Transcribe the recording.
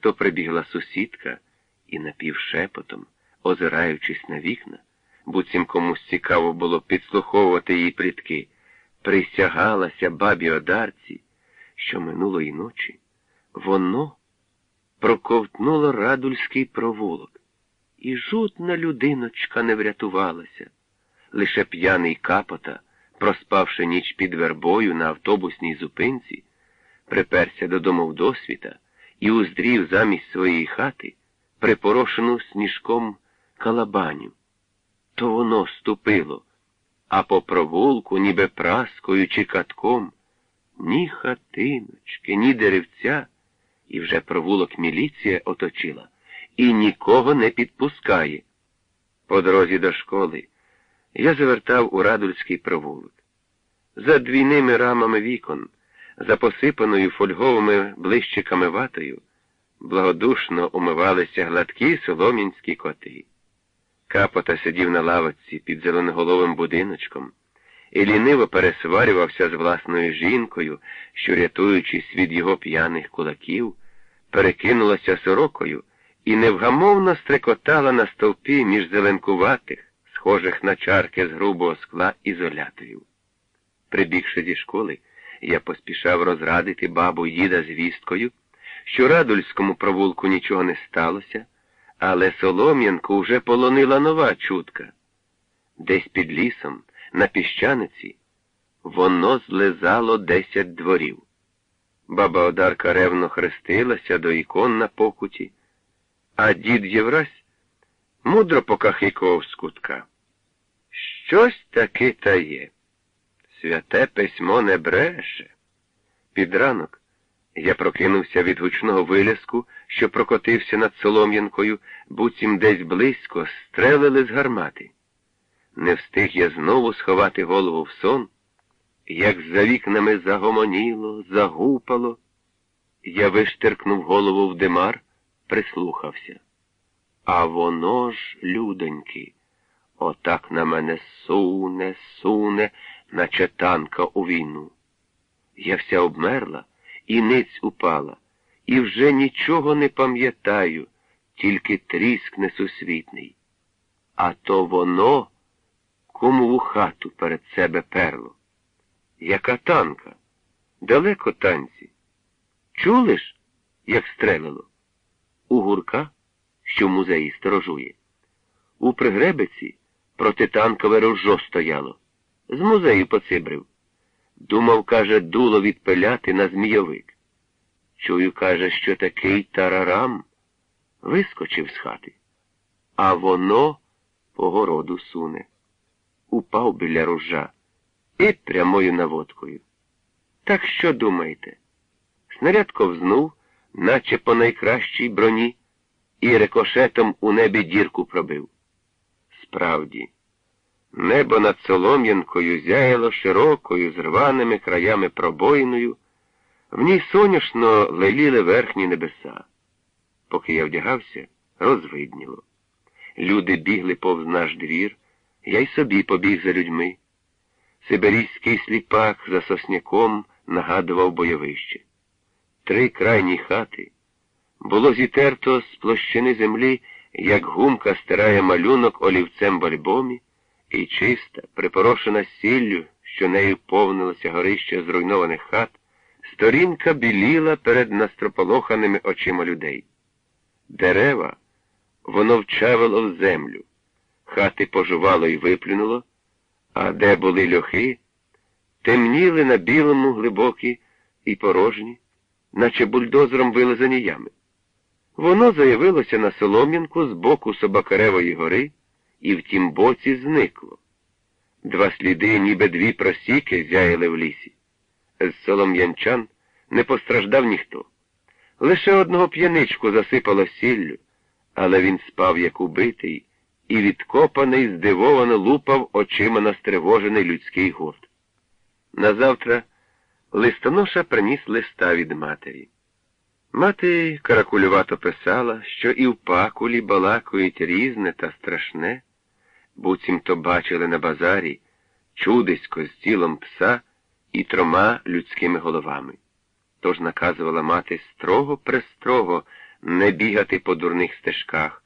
То прибігла сусідка і напівшепотом, озираючись на вікна, буцім комусь цікаво було підслуховувати її плітки, присягалася бабі одарці, що минулої ночі воно проковтнуло радульський провулок, і жодна людиночка не врятувалася. Лише п'яний капота, проспавши ніч під вербою на автобусній зупинці, приперся додому в досвіта і уздрів замість своєї хати припорошену сніжком калабаню. То воно ступило, а по провулку, ніби праскою чи катком, ні хатиночки, ні деревця, і вже провулок міліція оточила, і нікого не підпускає. По дорозі до школи я завертав у Радульський провулок. За двійними рамами вікон, за посипаною фольговими блищиками ватою, благодушно умивалися гладкі солом'янські коти. Капота сидів на лавочці під зеленоголовим будиночком і ліниво пересварювався з власною жінкою, що, рятуючись від його п'яних кулаків, перекинулася сорокою і невгамовно стрекотала на стовпі між зеленкуватих, схожих на чарки з грубого скла ізоляторів. Прибігши зі школи, я поспішав розрадити бабу їда звісткою, що Радульському провулку нічого не сталося, але Солом'янку вже полонила нова чутка. Десь під лісом, на піщаниці, воно злизало десять дворів. Баба Одарка ревно хрестилася до ікон на покуті, а дід Єврась мудро покахикував з кутка. Щось таки та є. Святе письмо не бреше. Під ранок я прокинувся від гучного виляску, що прокотився над Солом'янкою, буцім десь близько стрелили з гармати. Не встиг я знову сховати голову в сон, як за вікнами загомоніло, загупало. Я виштеркнув голову в димар, прислухався. А воно ж, людоньки, отак на мене суне, суне, наче танка у війну. Я вся обмерла і ниць упала, і вже нічого не пам'ятаю, тільки тріск несусвітний. А то воно кому в хату перед себе перло. Яка танка? Далеко танці. Чули ж, як стрелило? У гурка, що в музеї сторожує. У пригребиці протитанкове ружо стояло. З музею поцибрив. Думав, каже, дуло відпиляти на змійовик. Чую, каже, що такий тарарам вискочив з хати, а воно по городу суне. Упав біля ружа і прямою наводкою. Так що думаєте? Снаряд ковзнув, наче по найкращій броні, і рикошетом у небі дірку пробив. Справді, небо над Солом'янкою зяяло широкою, з рваними краями пробоїною, в ній соняшно леліли верхні небеса. Поки я вдягався, розвидніло. Люди бігли повз наш двір, я й собі побіг за людьми. Сибирійський сліпак за сосняком нагадував бойовище. Три крайні хати було зітерто з площини землі, як гумка стирає малюнок олівцем в альбомі, і чиста, припорошена сіллю, що нею повнилося горище зруйнованих хат, сторінка біліла перед настрополоханими очима людей. Дерева воно вчавило в землю, хати пожувало і виплюнуло, а де були льохи, темніли на білому глибокі і порожні, наче бульдозером вилизані ями. Воно заявилося на Солом'янку з боку Собакаревої гори і в тім боці зникло. Два сліди, ніби дві просіки, зяяли в лісі. З солом'янчан не постраждав ніхто. Лише одного п'яничку засипало сіллю, але він спав, як убитий, і відкопаний, здивовано лупав очима на стривожений людський гурт. Назавтра листоноша приніс листа від матері. Мати каракулювато писала, що і в пакулі балакують різне та страшне, буцімто бачили на базарі чудисько з тілом пса і трома людськими головами. Тож наказувала мати строго престрого не бігати по дурних стежках,